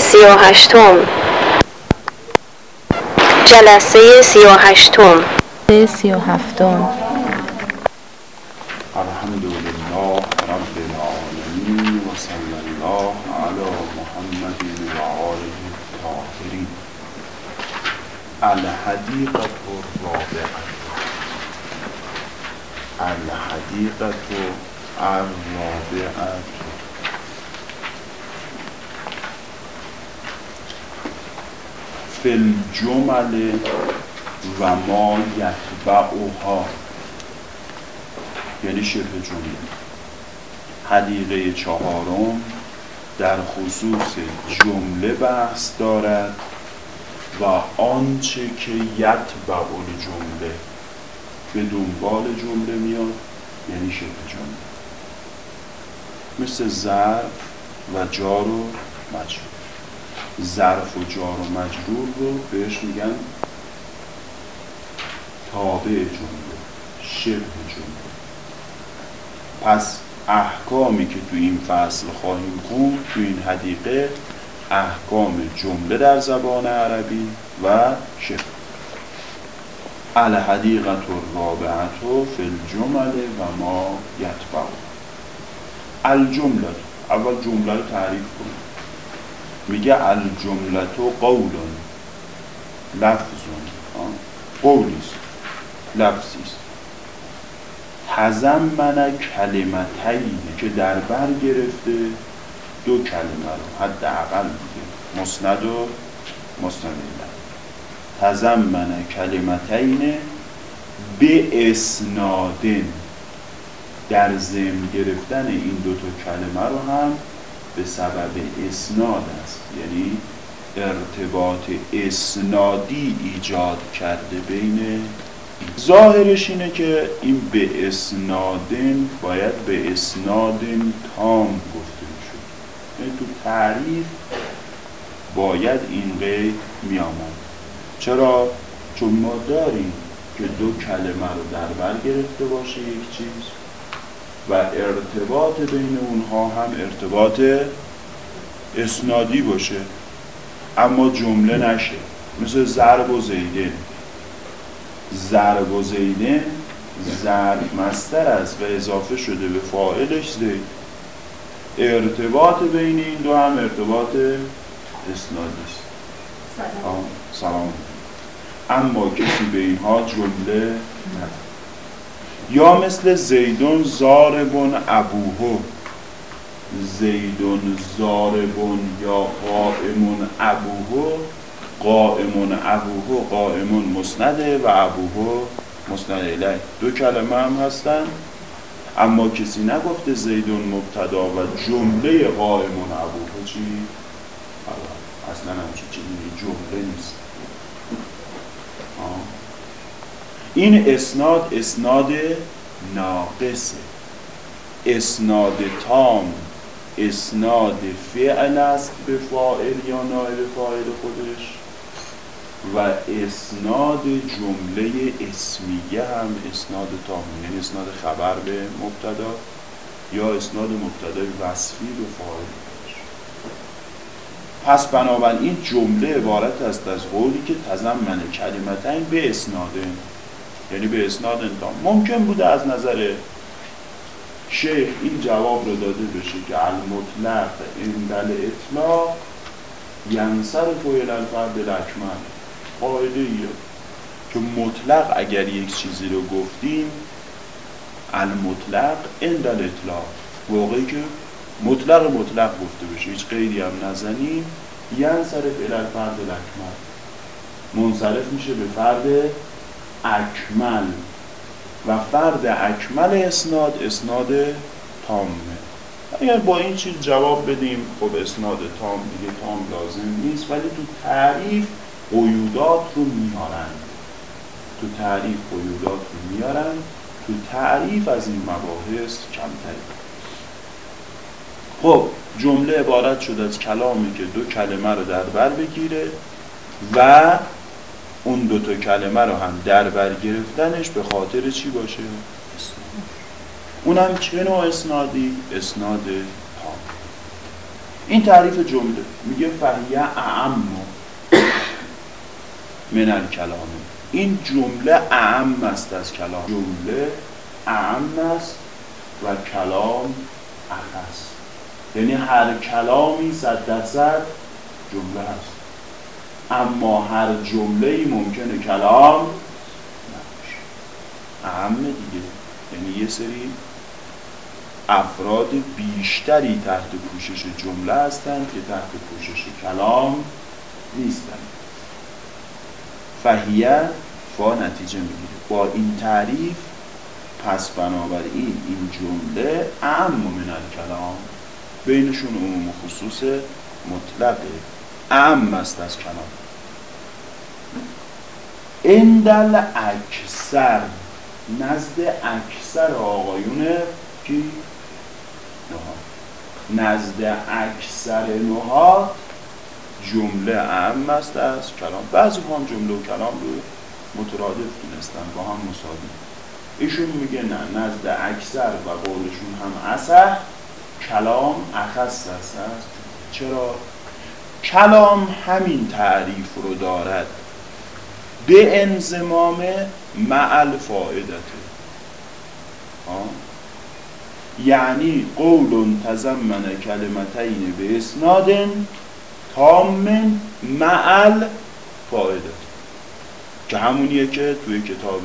سی و هشتم جلسه سی و هشتم سی و هفتم الحمد لله رب العالمین و صلی الله علی محمد و آله الطاهرین. الرابعه فی الجمل و ما یتبعها. یعنی شبه جمله. حدیقه چهارم در خصوص جمله بحث دارد و آنچه که یتبع جمله به دنبال جمله میاد یعنی شبه جمله. مثل ظرف و جار و ظرف و جار و مجرور رو بهش میگن تابع جمله شبه جمله. پس احکامی که تو این فصل خواهیم خوند تو این حدیقه احکام جمله در زبان عربی و شبه. الحدیقه الرابعه فی الجمل و ما یتبع الجمله اول جمله رو تعریف کنیم. میگه الجمله قولون لفظون. قولیست لفظیست تزمن کلمتین که در بر گرفته دو کلمه رو. حداقل میگه. مسند و مسند تزمن کلمتین به اسنادن. در ضمن گرفتن این دو تا کلمه رو هم به سبب اسناد است. یعنی ارتباط اسنادی ایجاد کرده بین ظاهرش اینه که این به اسنادن باید به اسنادن تام گفته می‌شد. یعنی تو تعریف باید این قید میامد چرا؟ چون ما داریم که دو کلمه رو در بر گرفته باشه یک چیز. و ارتباط بین اونها هم ارتباط اسنادی باشه اما جمله نشه. مثل ضرب و زیدن ضرب و زیدن ضرب مستر است و اضافه شده به فاعلش زید ارتباط بین این دو هم ارتباط اسنادی است. سلام. سلام. اما کسی به اینها جمله یا مثل زیدون زاربون ابوهو. زیدون زاربون یا قائمون ابوهو. قائمون ابوهو قائمون مسنده و ابوهو مسند الیه. دو کلمه هم هستن. اما کسی نگفته زیدون مبتدا و جمله قائمون ابوهو چی؟ اصلا همچی چیزی جمله نیست آه. این اسناد اسناد ناقصه. اسناد تام اسناد فعل است به فاعل یا نایب فاعل خودش. و اسناد جمله اسمیه هم اسناد تام یعنی اسناد خبر به مبتدا یا اسناد مبتدای وصفی به فاعل پس بنابراین جمله عبارت است از قولی که تضمن کلمتین به اسناده یعنی به اسناد انتام. ممکن بوده از نظر شیخ این جواب رو داده بشه که المطلق این دل اطلاق ینصر فویل الفرد لکمن قاعده ایه که مطلق اگر یک چیزی رو گفتیم المطلق دل اطلاق واقعی که مطلق مطلق گفته بشه. هیچ قیدی هم نزنیم. ینصر فویل الفرد لکمن منصرف میشه به فرد اکمل و فرد اکمل اسناد اسناد تامه. اگر با این چیز جواب بدیم خب اسناد تام دیگه تام لازم نیست ولی تو تعریف قیودات رو میارن. تو تعریف قیودات رو میارن تو تعریف از این مباحث کمتری خب جمله عبارت شد از کلامی که دو کلمه رو در بر بگیره و اون دوتا کلمه رو هم در بر گرفتنش به خاطر چی باشه؟ اونم چه نوع اسنادی؟ اسناد تام این تعریف جمله. میگه فهیه اعم من الکلام. این جمله اعم است از کلام. جمله اعم است و کلام اخص. یعنی هر کلامی صد درصد جمله هست. اما هر جمله ای ممکنه کلام نباشه. اهم دیگه. یعنی یه سری افراد بیشتری تحت پوشش جمله هستند که تحت پوشش کلام نیستند فهیه فا نتیجه می‌گیره. با این تعریف پس بنابراین این جمله اعم من الکلام بینشون عموم خصوص مطلقه. اعم است از کلام. اندل اکثر نزد اکثر آقایون کی؟ نزد اکثر نها جمله اعم است از کلام. بعضی هم جمله و کلام رو مترادف دونستن با هم مساوی. ایشون میگه نه نزد اکثر و قولشون هم اصح کلام اخص است. چرا؟ کلام همین تعریف رو دارد. به انزمام معل فائدته. یعنی قول تزمن کلمتین به اسناد تام معل فائدت که همونیه که توی کتاب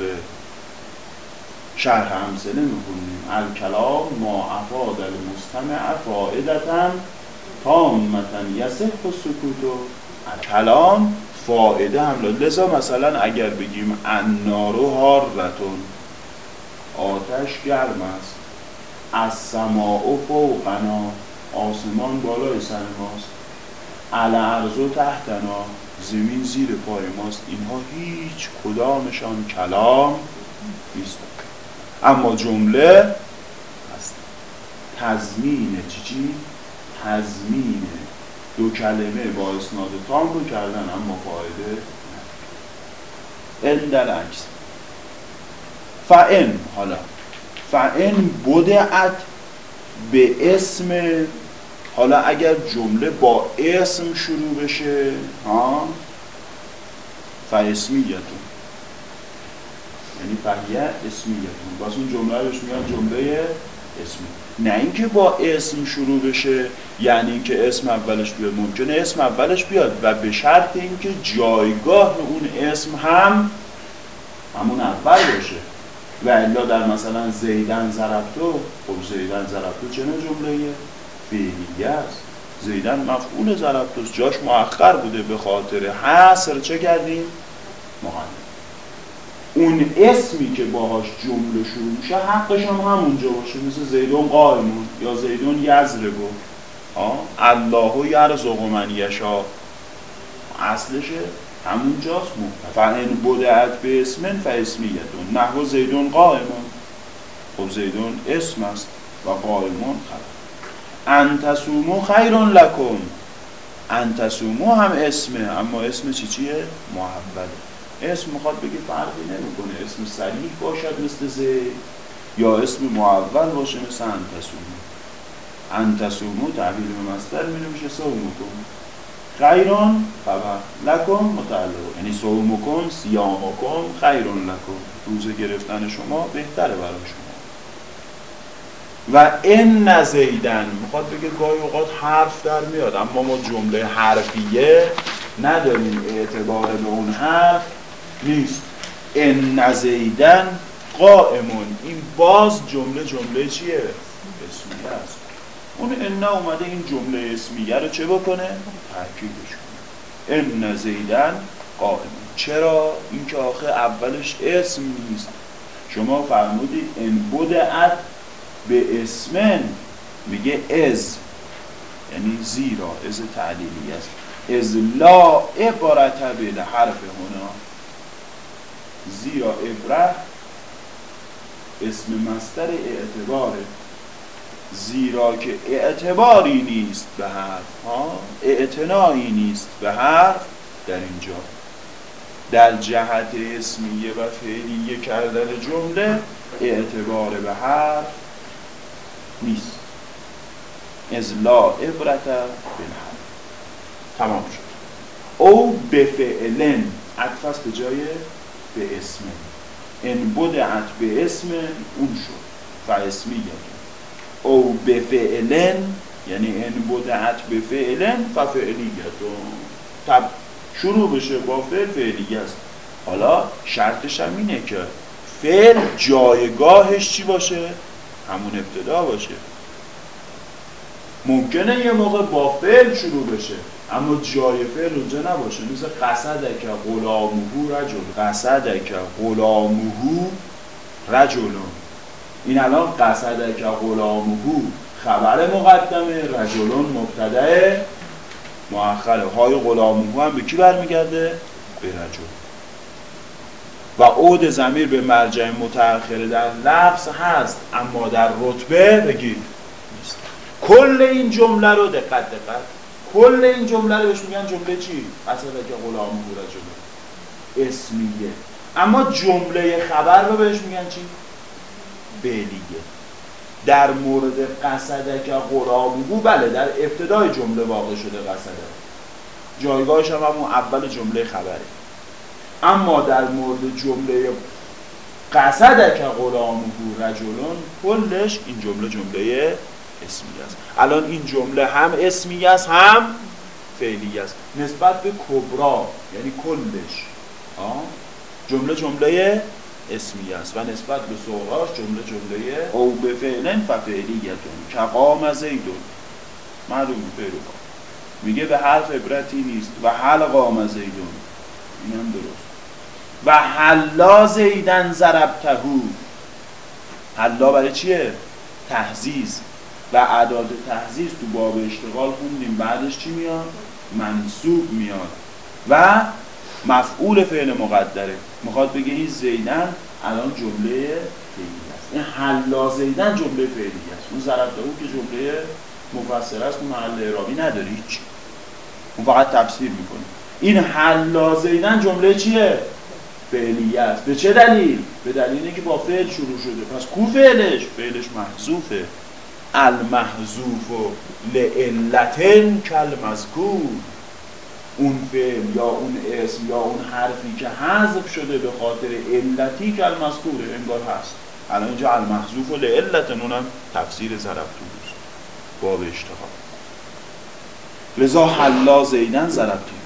شرح همسله می‌خونیم الکلام ما افاد المستمع فائدتا تامتا یسح و سکوتو کلام فائده هم لذا مثلا اگر بگیم انارو هارتون آتش گرم است از سماع فوقنا آسمان بالای سر ماست الارض و تحتنا زمین زیر پای ماست. اینها هیچ کدامشان کلام نیست. اما جمله تزمین چی؟ چی؟ تزمین دو کلمه با اسناد تام رو کردن اما فایده ان در عکس. فعن حالا. فعن بدعت به اسم حالا اگر جمله با اسم شروع بشه ها؟ فاسمیتون یعنی فهیه اسمیتون. باز اون جمله رو میگن جمله اسمی. نه اینکه با اسم شروع بشه یعنی اینکه اسم اولش بیاد ممکنه اسم اولش بیاد و به شرط اینکه جایگاه اون اسم هم همون اول باشه. و الا در مثلا زیدن زربتو خب زیدن زربتو چه جمله فعلیه است. زیدن مفعول زربتوست. جاش مؤخر بوده به خاطر حصر. چه کردیم؟ مقدم اون اسمی که باهاش جمله شروع میشه حقش هم همونجا باشه مثل زیدون قائمون یا زیدون یزربو الله یرزق من یشا اصلشه همونجاست فعن بدعت به اسمن فاسمیتون نحو زیدون قائمون. خب زیدون اسم است و قائمون خبر انتسومو خیرون لکن. انتسومو هم اسمه اما اسم چی چیه؟ محوله اسم می‌خواد بگه فرقی نمی‌کنه. اسم صریح باشد مثل زید یا اسم معول باشه مثل انتسومو. انتسومو تحویل به مصدر می نمیشه سومکن خیرون خبر لکن متعلق. یعنی سومکن سیامکن خیرون لکن روزه گرفتن شما بهتره برای شما. و این نزیدن می‌خواد بگه گاهی اوقات حرف در میاد اما ما جمله حرفیه نداریم. اعتبار به اون حرف نیست. ان نزیدن قائمون. این باز جمله جمله چیه؟ اسمیه است. اون ان اومده این جمله اسمیه رو چه بکنه؟ ترکیبش کنه ان نزیدن قائمون. چرا؟ اینکه آخه اولش اسم نیست. شما فرمودید ان بدعت به اسمن. میگه از. یعنی زیرا. از تعلیلی است. از لا عبارت به حرف هنا. زیرا عبرت اسم مستر اعتباره. زیرا که اعتباری نیست به حرف ها اعتنایی نیست به حرف در اینجا. در جهت اسمیه و فعلیه کردن جمله اعتبار به حرف نیست. از لا عبرت بالحل تمام شد. او به فعلن. عطف است به جای به اسم. ان بدعت به اسم اون شد. فاسمیت او به فعلن یعنی ان بدعت به فعلن ففعلیتون تب شروع بشه با فعل فعلیه است حالا شرطش هم اینه که فعل جایگاهش چی باشه؟ همون ابتدا باشه. ممکنه یه موقع با فعل شروع بشه. اما جای فعل اونجا نباشه. مثل قصدک غلامهو رجل. قصدک غلامهو رجلون این الان قصدک غلامهو خبر مقدمه. رجلون مبتدع مؤخره. های غلامهو هم به کی برمیگرده؟ به رجل. و عود زمیر به مرجع متأخره در لفظ هست اما در رتبه بگید. کل این جمله رو دقت دقت کل این جمله رو بهش میگن جمله چی؟ اصلا که غلام جمله. اسمیه. اما جمله خبر رو بهش میگن چی؟ بلیه. در مورد قصده که غلام بو بله در ابتدای جمله واقع شده قصده. جایگاهش هم همون اول جمله خبره. اما در مورد جمله قصد که غلامه رجلون کلش این جمله جمله اسمی است. الان این جمله هم اسمی است هم فعلی است. نسبت به کبرا یعنی کلش جمله جمله اسمی است. و نسبت به صغراش جمله جمله او به فعلن ففعلیتون که قام زیدون. معلوم فعل میگه به حرف عبرتی نیست. و حل قام زیدون. این هم درست. و حلا زیدن زربتهو حلا برای چیه؟ تحزیز و اعداد تحزیز تو باب اشتغال خوندیم بعدش چی میاد؟ منصوب میاد. و مفعول فعل مقدره. می‌خواد بگه این زیدن الان جمله فعلی است. این حلا زیدن جمله فعلی است. اون زربتهو که جمله مفسر است محل اعرابی نداره هیچ. اون فقط تفسیر می‌کنه. این حلا زیدن جمله چیه؟ فعلیه است. به چه دلیل؟ به دلیلی که با فعل شروع شده. پس کو فعلش؟ فعلش محذوفه المحذوف لعلتن کالمذکور. اون فعل یا اون اسم یا اون حرفی که حذف شده به خاطر علتی که المذکوره انگار هست. الان اینجا المحذوف و لعلتن اونم تفسیر زربتون باب اشتغال لذا حلا زیدن زربتون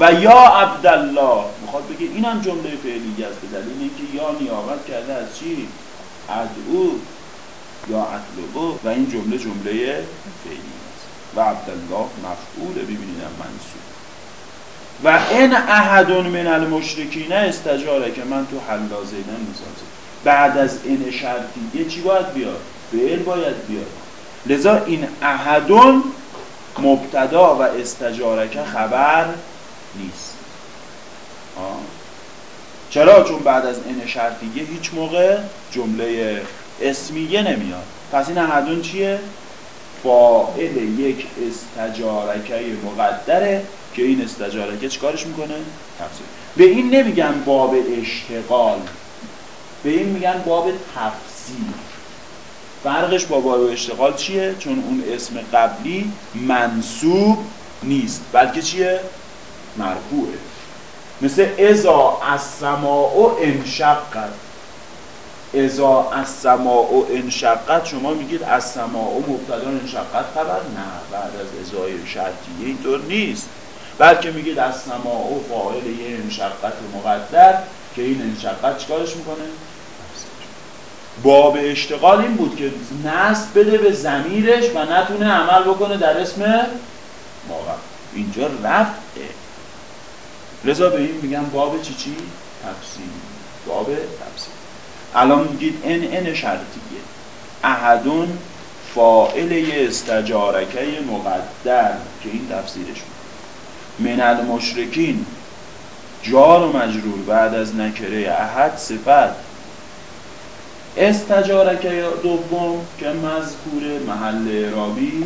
و یا عبدالله می‌خواد بگه اینم جمله فعلی است به دلیل اینکه یا نیابت کرده از چی؟ ادعو یا اطلبو و این جمله جمله فعلی است و عبدالله مفعول ببینیدم منصوب و این احد من المشرکین استجاره که من تو حلا زیدن می‌سازم بعد از این شرطیه چی باید بیاد؟ فعل باید بیاد لذا این احدون مبتدا و استجارکه خبر نیست آه. چرا؟ چون بعد از این شرطیه هیچ موقع جمله اسمیه نمیاد پس این احدون چیه؟ فائل یک استجارکه مقدره که این استجارکه چیکارش می‌کنه؟ تفسیر به این نمیگن باب اشتغال به این میگن باب تفسیر فرقش با باب اشتغال چیه؟ چون اون اسم قبلی منصوب نیست بلکه چیه؟ مرفوعه مثل ازا از سماع انشقت ازا از سماع انشقت شما میگید از سماع مبتدا انشقت خبر؟ نه بعد از ازای شرطیه اینطور نیست. بلکه میگید از سماع فاعل یه انشقت مقدر که این انشقت چیکارش می‌کنه؟ باب اشتغال این بود که نصب بده به زمیرش و نتونه عمل بکنه در اسم موقع اینجا رفته لذا به این میگن باب چی چی؟ تفسیر باب تفسیر الان میگید ان ان شرطیه. احدون فائل استجارکه مقدر که این تفسیرش من المشرکین جار و مجرور بعد از نکره احد صفت. استجارکه دوم که مذکور محل اعرابی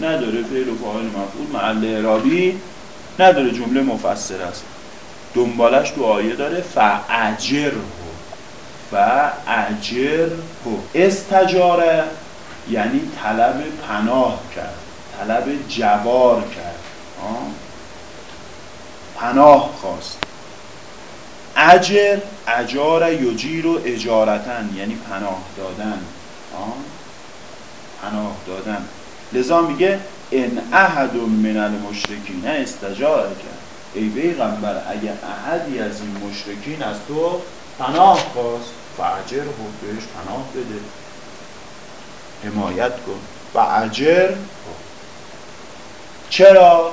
نداره فعل و فاعل مفعول محل اعرابی نداره جمله مفسر است. دنبالش تو آیه داره فعجر و اجر استجاره یعنی طلب پناه کرد طلب جوار کرد. آه؟ پناه خواست. اجر اجار یجیر و اجارتن یعنی پناه دادن. آه؟ پناه دادن. لذا میگه ان احد من المشرکین استجار کرد. ای پیغمبر اگه احدی از این مشرکین از تو پناه خواست فعجر بهش پناه بده. حمایت کن. و اجر چرا؟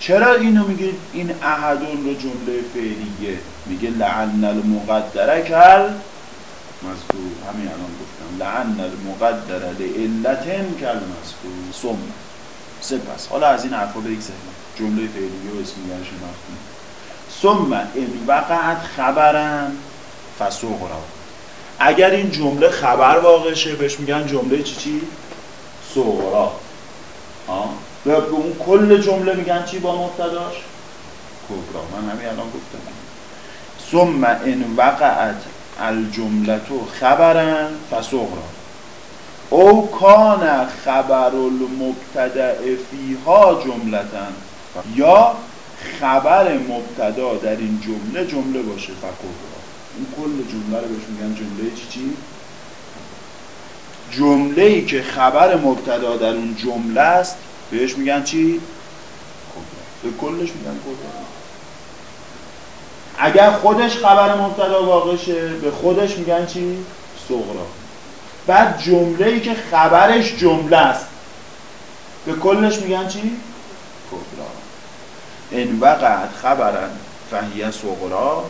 چرا اینو میگه این احدون رو جمله فعلیه؟ میگه لعن المقدره کل مذکور. همین الان گفتم. لعن المقدره لعلتن کل مذکور. ثم. سپس. حالا از این حرفا جمله فعلیه و اسمیه رو شناختیم ثم. ان وقعت خبرن. فسغرا اگر این جمله خبر واقع شه بهش میگن جمله چی چی؟ صغرا. به اون کل جمله میگن چی با مبتداش؟ کبرا. من همین الان گفتم. ثم ان وقعت الجملتو خبرن فسغرا او کان خبر المبتدع فیها جملتن یا خبر مبتدا در این جمله جمله باشه فکبرا این کل جمله رو بهش میگن جمله چی چی؟ جمله ای که خبر مبتدا در اون جمله است بهش میگن چی؟ به کلش میگن کبرا اگر خودش خبر مبتدا واقع شه به خودش میگن چی؟ صغرا بعد جمله ای که خبرش جمله است به کلش میگن چی؟ کبرا ان وقعت خبرن فهیه صغرا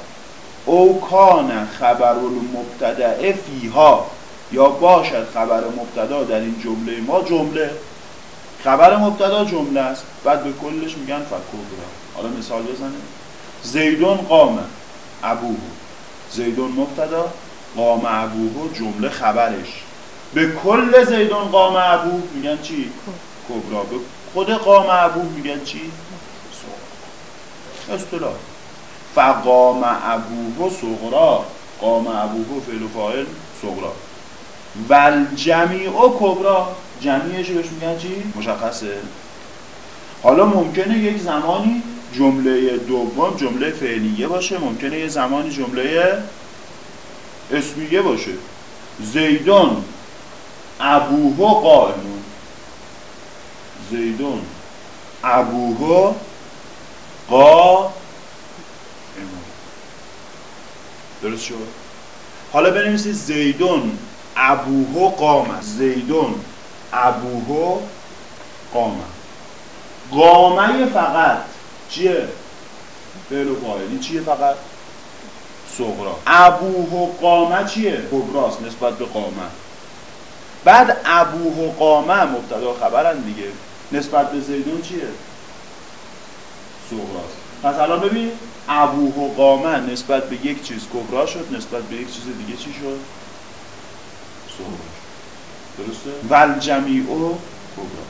او کان خبر المبتدع فیها یا باشد خبر مبتدا در این جمله. ما جمله خبر مبتدا جمله است. بعد به کلش میگن فکبرا حالا مثال بزنه زیدون قام ابوه. زیدون مبتدا قام ابوه جمله خبرش. به کل زیدون قام ابوه میگن چی؟ کبرا. به خود قام ابوه میگن چی؟ اصطلاح. فقام ابوه صغرا قام ابوه فعل و فاعل صغرا. ول جمیع و کبرا جمعیش بهش میگن چی؟ مشخصه. حالا ممکنه یک زمانی جمله دوم جمله فعلیه باشه ممکنه یه زمانی جمله اسمیه باشه. زیدون ابوه قائمون زیدون ابوه قا درست شد؟ حالا بنویسید زیدون ابوه قام زیدون ابوه قام قامه فقط چیه؟ فعل و فاعلی چیه فقط؟ صغرا. ابوه قامه چیه؟ کبراست نسبت به قامه. بعد ابوه قامه مبتدا خبرن دیگه. نسبت به زیدون چیه؟ صغراست. پس الان ببین ابوه قامه نسبت به یک چیز کبرا شد نسبت به یک چیز دیگه چی شد؟ صغرا. درسته؟ ول جمیع کبرا.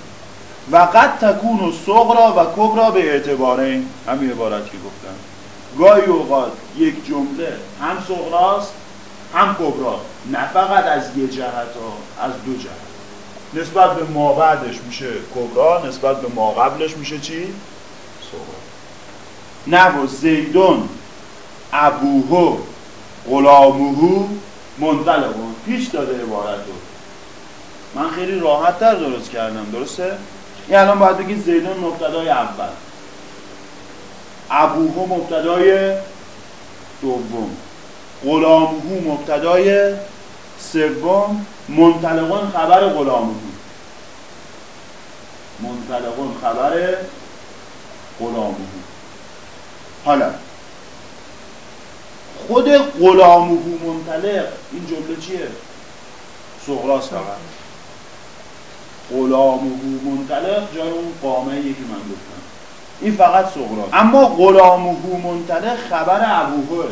و قد تکون و صغرا و کبرا به اعتباره همین عبارت که گفتم. گاهی اوقات یک جمله هم صغراست هم کبرا. نه فقط از یه جهت ها از دو جهت. نسبت به ما بعدش میشه کبرا نسبت به ما قبلش میشه چی؟ صغرا. نه و زیدون ابوهو غلاموهو منطلقون پیش داده عبارت رو. من خیلی راحت تر درست کردم درسته؟ این الان باید بگید زیدون مبتدای اول. ابوهو مبتدای دوم. غلاموهو مبتدای سوم. منطلقون خبر غلاموهو. منطلقون خبر غلاموهو. حالا خود غلاموهو منطلق این جمله چیه؟ صغراست فقط. غلاموهو منطلق جای اون قامه که من گفتم. این فقط صغراست اما غلاموهو منطلق خبر ابوهوه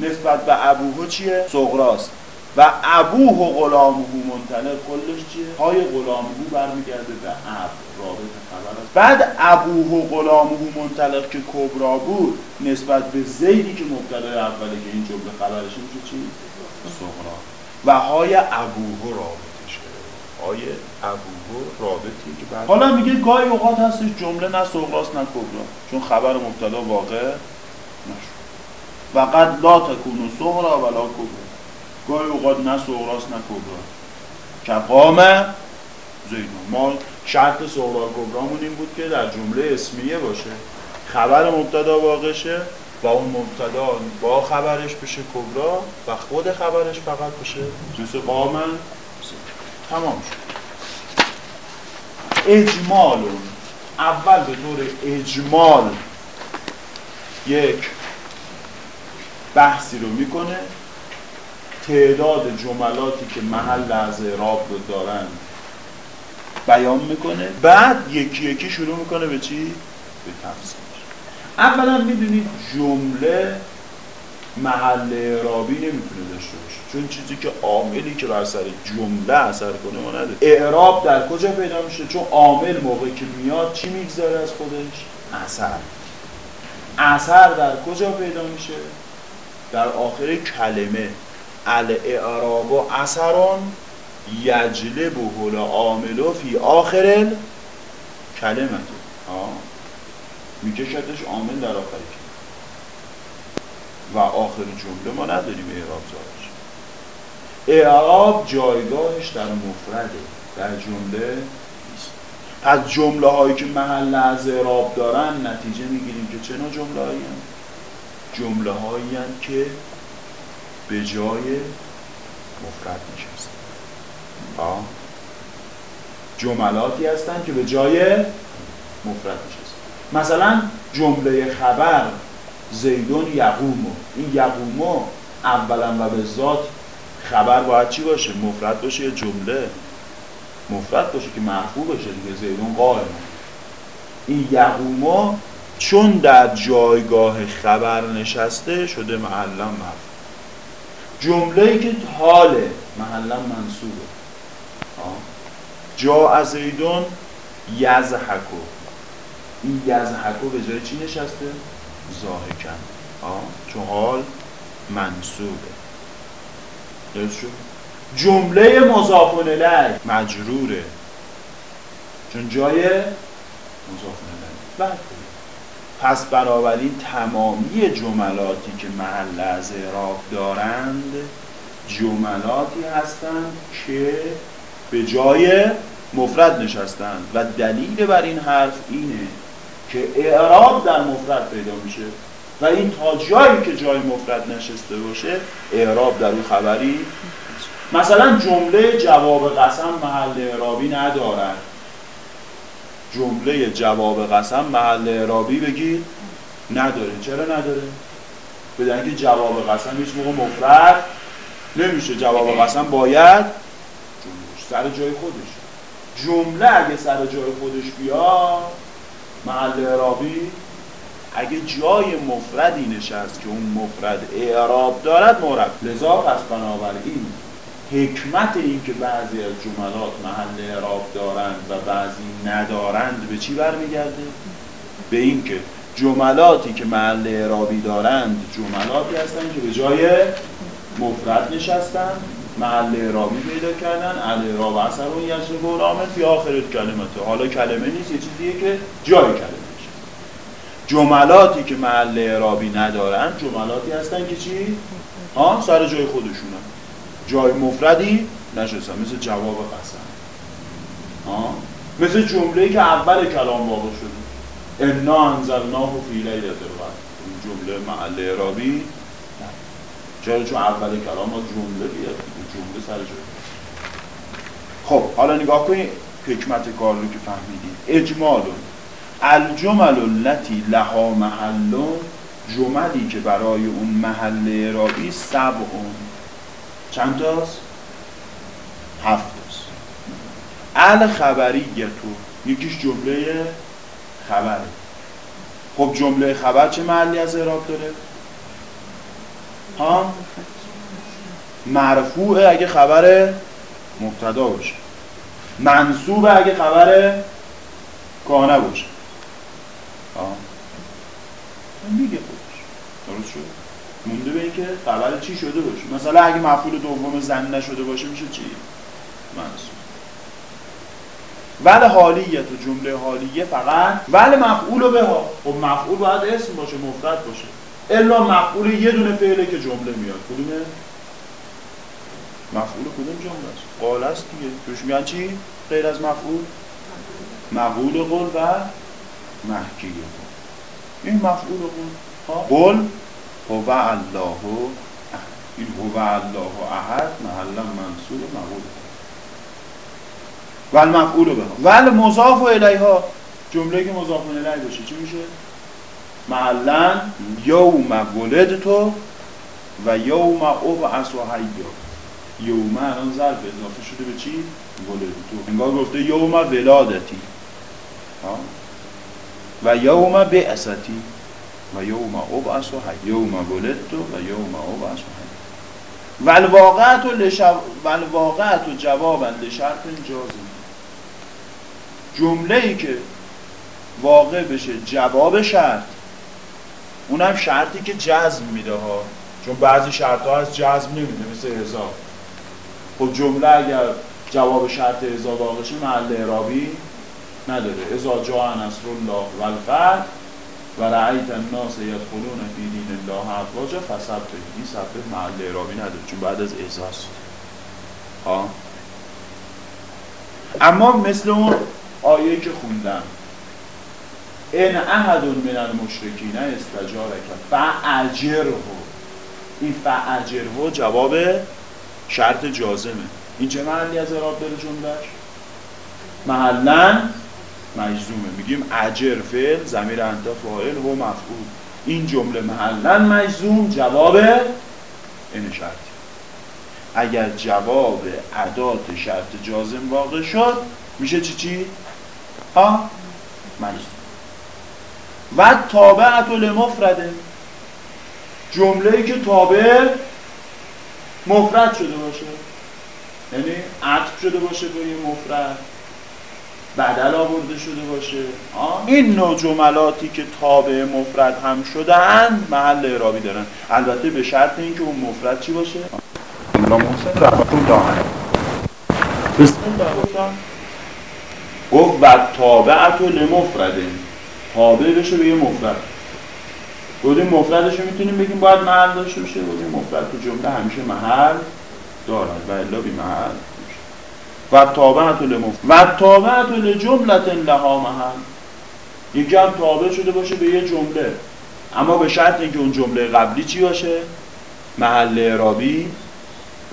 نسبت به ابوهو چیه؟ صغراست و ابوه و غلاموهو منطلق کلش چیه؟ های غلاموهو برمیگرده به اب رابط خبر است بعد ابوه و غلاموهو منطلق که کبرا بود نسبت به زیدی که مبتدای اوله که این جمله خبرش میشه چی؟ صغرا. و های ابوه رابطش آیه ابوه رابطی که بعد حالا میگه گاهی اوقات هستش جمله نه سغراست نه کبرا. چون خبر مبتدا واقع نشد. فقط لا تکونو سغرا ولا کبرا. گاهی اوقات نه سغراست نه کبرا. که قام زیدون ما شرط سغرا کبرامون این بود که در جمله اسمیه باشه. خبر مبتدا واقع شه و اون مبتدا با خبرش بشه کبرا و خود خبرش فقط بشه مثل قام تمام شد. اجمال اول به طور اجمال یک بحثی رو می‌کنه. تعداد جملاتی که محل از اعراب رو دارن بیان می‌کنه بعد یکی یکی شروع می‌کنه به چی؟ به تفسیر. اولا می‌دونید جمله محل اعرابی نمی‌تونه داشته باشه. چون چیزی که عاملی که بر سر جمله اثر کنه ما نداره اعراب در کجا پیدا میشه؟ چون عامل موقعی که میاد چی می‌گذاره از خودش؟ اثر. اثر در کجا پیدا میشه؟ در آخر کلمه. الاعراب و اثران یجلب و هل عاملو فی آخر کلمه میکشدش عامل در آخر و آخر جمله ما نداریم اعراب ظاهرش اعراب جایگاهش در مفرده در جمله نیست. از جمله هایی که محل از اعراب دارن نتیجه می‌گیریم که چه نوع جمله هایی هم؟ جمله هایی هم که به جای مفرد جملاتی هستن که به جای مفرد نشستن مثلا جمله خبر زیدون یقومو. این یقومو اولا و به ذات خبر باید چی باشه؟ مفرد باشه یا جمله؟ مفرد باشه که مرفوع باشه دیگه زیدون قائم این یقومو چون در جایگاه خبر نشسته شده محلا جمله ای که حال محلا منصوبه. جا از زیدون یزحکو. این یزحکو به جای چی نشسته؟ زاهکن. چون حال منصوبه. درست جمله مضافون الیه. مجروره. چون جای مضافون الیه. بعد پس بنابراین تمامی جملاتی که محل از اعراب دارند جملاتی هستند که به جای مفرد نشستند و دلیل بر این حرف اینه که اعراب در مفرد پیدا میشه. و این تا جایی که جای مفرد نشسته باشه اعراب در اون خبری مثلا جمله جواب قسم محل اعرابی ندارد. جمله جواب قسم محل اعرابی بگید نداره. چرا نداره؟ بدن که جواب قسم هیچ موقع مفرد نمیشه. جواب قسم باید سر جای خودش. جمله اگه سر جای خودش بیاد محل اعرابی اگه جای مفردی نشست که اون مفرد اعراب دارد مورد لذا پس بنابراین حکمت این که بعضی از جملات محل اعراب دارند و بعضی ندارند به چی برمیگرده؟ به این که جملاتی که محل اعرابی دارند جملاتی هستند که به جای مفرد نشستند. محل اعرابی پیدا کردن اعراب اثر اون یجر برامت فی آخر کلمته حالا کلمه نیست یه چیزیه که جای کلمه میشه. جملاتی که محل اعرابی ندارن جملاتی هستن که چی؟ ها؟ سر جای خودشونن جای مفردی نشستن مثل جواب قسم. ها؟ مثل جمله که اول کلام واقع شده. انا انزلناه فی لیلة القدر. این جمله محل اعرابی چرا؟ چون اول کلام ها جمله بیاد. جمله سر جمله خب حالا نگاه کنید حکمت کار رو که فهمیدید اجمال الجمل التي لها محلون جملی که برای اون محل اعرابی سبعون. چند تاست؟ هفت تاست. الخبریتو. یکیش جمله خبره خب جمله خبر چه محلی از اعراب داره؟ ها؟ مرفوعه اگه خبر مبتدا باشه. منصوبه اگه خبر کانه باشه. میگه خودش درست شد؟ مونده به اینکه خبر چی شده باشه. مثلا اگه مفعول دوم زن نشده باشه میشه چی؟ منصوب. ول حالیه تو جمله حالیه فقط ول مفعول به ها خب مفعول باید اسم باشه مفرد باشه. الا مفعول یه دونه فعله که جمله میاد. کدومه؟ مفعول کدوم جمله است؟ قال است دیگه. توش میان چی؟ غیر از مفعول. مقول قول و محکی قول. این مفعول قول. ها قول هو الله احد. این هو الله احد محلا منصوب مقول و المفعول به ول مضاف الیها. جمله که مضاف الیه باشه چی میشه؟ محلا یوم ولد تو و یوم او و حیا یوم الان ظرف اضافه شده به چی؟ ولد تو انگار گفته یوم ولادتی. و یوم بعثتی. و یوم و یوم ولد تو و یوم و و الواقعت و, لشو... و الواقعت و جوابا لشرط جازم. جمله ای که واقع بشه جواب شرط. اونم شرطی که جزم میده ها. چون بعضی شرط ها از جزم نمیده مثل ازا خب جمله اگر جواب شرط ازا واقع شه محل اعرابی نداره. ازا جا نصر الله و الفتح و رعیت الناس یدخلون فی دین الله افواجا فسبت این صفحه محل اعرابی نداره. چون بعد از ازاست ها اما مثل اون آیه که خوندم. ان احد من المشرکین استجارک فاجره این فاجره جواب شرط جازمه. این چه محلی از اعراب داره جملهش محلا مجزومه. میگیم اجر فعل زمیر انتا فاعل و مفعول. این جمله محلا مجزوم جواب این شرطی اگر جواب عدات شرط جازم واقع شد میشه چی چی؟ ها؟ مجزوم. و تابعت لمفرده. جمله که تابع مفرد شده باشه. یعنی عطف شده باشه به یه مفرد. بدل آورده شده باشه. این نوع جملاتی که تابع مفرد هم شدن محل اعرابی دارن. البته به شرط اینکه اون مفرد چی باشه؟ املا محسن رحمتون داهن. گفت و تابعت لمفرده تابع بشه به یه مفرد. گفتیم مفردش رو می‌تونیم بگیم باید محل داشته باشه؟ گفتیم مفرد تو جمله همیشه محل دارد و الا بی محل و تابعت لمف و تابعت لجملت لها محل. یکی هم تابع شده باشه به یه جمله. اما به شرط اینکه اون جمله قبلی چی باشه؟ محل اعرابی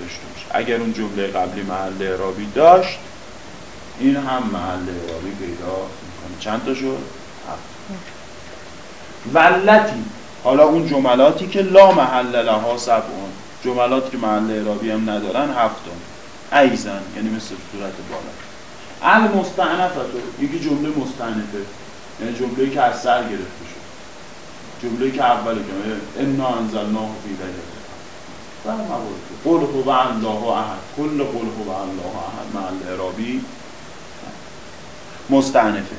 داشته باشه. اگر اون جمله قبلی محل اعرابی داشت این هم محل اعرابی پیدا می‌کنه. چند تا شد؟ ولتی. حالا اون جملاتی که لا محل لها سبعون. جملاتی که محل اعرابی هم ندارن هفتم ایزن یعنی مثل صورت بالا. المستعنفه یکی جمله مستعنفه. یعنی جمله که از سر گرفته شد. جمله که اول که انا انزلناه فی لیلة. و موارد قل هو الله احد. کل قل هو الله احد. محل اعرابی. مستعنفه.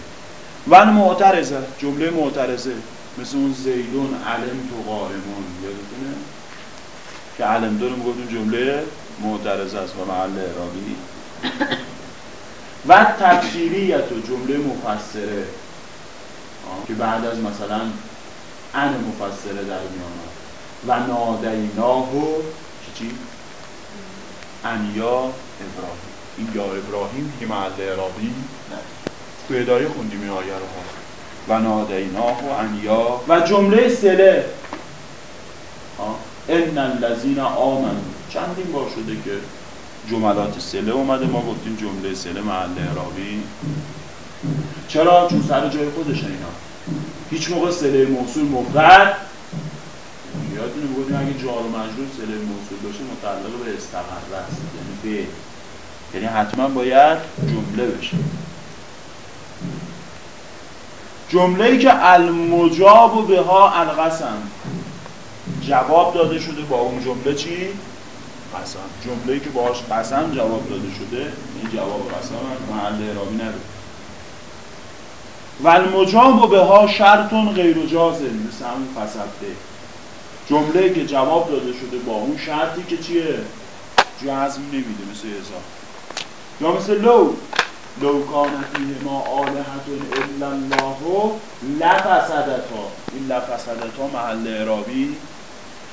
و معترضه جمله معترضه. مثل اون زیدون علم تو قائمون یادتونه؟ که علم دارم گفتیم جمله معترض است و محل اعرابی و تفسیریت و جمله مفسره. که بعد از مثلا ان مفسره در میانه و نادیناه و چی؟ انیا ابراهیم. این یا ابراهیم که محل اعرابی نه. تو ادایه خوندیم این آیه رو. و نادیناه و انیا و جمله سله. ان الذین آمنوا. چندین بار شده که جملات سله اومده. ما گفتیم جمله سله محل اعرابی. چرا؟ چون سر جای خودش اینا. هیچ موقع سله موصول مفرد یادتونه بگفتیم اگه جار و مجرور سله موصول باشه متعلق به استقره است. یعنی به یعنی حتما باید جمله بشه. جمله ای که المجاب به ها القسم جواب داده شده با اون جمله چی؟ قسم. جمله ای که باهاش قسم جواب داده شده این جواب قسم محل اعرابی نداره. و المجاب به ها شرطون غیر جازه مثل همون فسبته جمله که جواب داده شده با اون شرطی که چیه؟ جزم نمیده مثل ازا یا مثل لو. لو کان فیه ما لفسدتا این لفسدتا محل اعرابی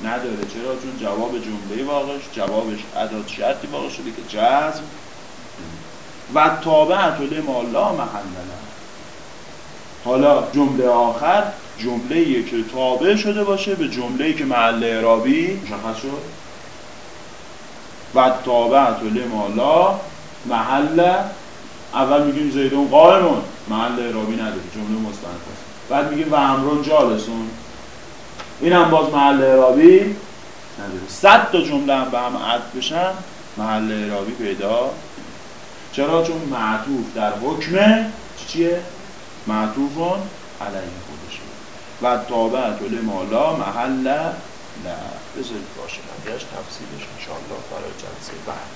نداره. چرا؟ چون جواب جمله واقعش جوابش ادات شرطی واقع شده که جزم و تابعت لما لا محل حالا جمله آخر جمله که تابع شده باشه به جمله که محل اعرابی مشخص شد؟ و تابعت لما لا محل اول میگیم زیدون قائمون محل اعرابی نداره. جمله مستند. است بعد میگیم و امرون جالسون. این هم باز محل اعرابی. نداره. صد تا جمله هم به هم عطف بشن محل اعرابی پیدا. چرا؟ چون معطوف در حکم چی چیه؟ معطوفون علیه خودشه و تابعت لما لا محل نه بذارید باشه. بقیهش تفصیلش انشاءالله برای جلسه بعد.